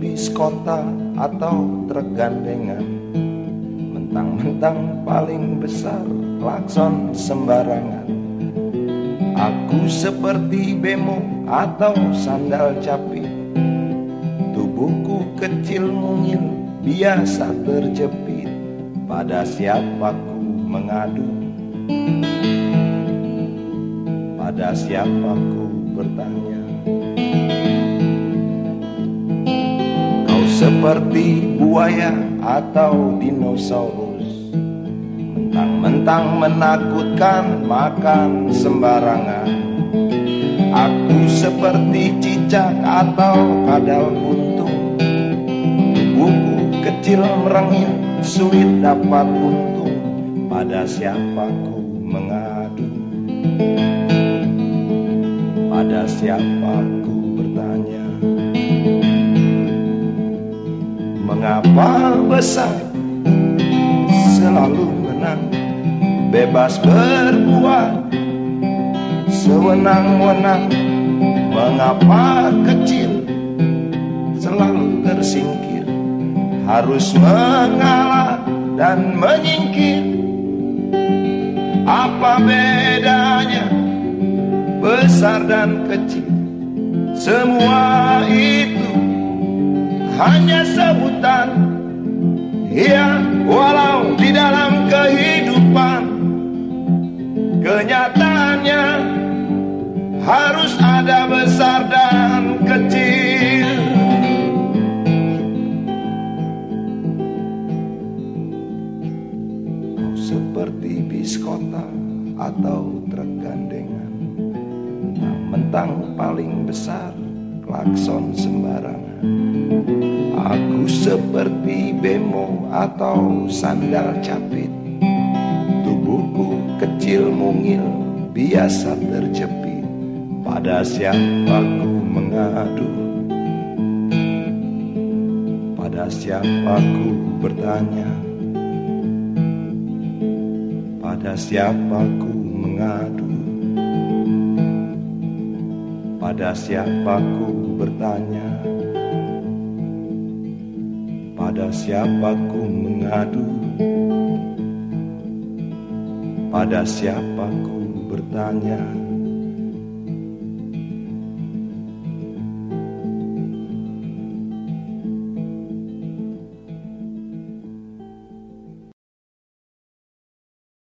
bis kota atau truk gandengan Mentang-mentang paling besar klakson sembarangan. Aku seperti bemo atau sandal capit. Tubuhku kecil mungil biasa terjepit. Pada siapaku mengadu. Pada siapaku bertanya seperti buaya atau dinosaurus. Mentang-mentang menakutkan makan sembarangan. Aku seperti cicak atau kadal buntung. Tubuhku kecil merengil sulit dapat untung. Pada siapa ku mengadu? Pada siapa Mengapa besar selalu menang Bebas berbuat sewenang-wenang. Mengapa kecil selalu tersingkir? Harus mengalah dan menyingkir. Apa bedanya besar dan kecil? Semua itu hanya sebutan. Ya walau di dalam kehidupan. Kenyataannya harus ada besar dan kecil. Kau seperti bis kota atau truk gandengan. Mentang paling besar klakson sembarangan. Aku seperti bemo atau sandal capit. Tubuhku kecil mungil biasa terjepit. Pada siapa ku mengadu. Pada siapa ku bertanya. Pada siapa ku mengadu Pada siapa ku bertanya? Pada siapa ku mengadu? Pada siapa ku bertanya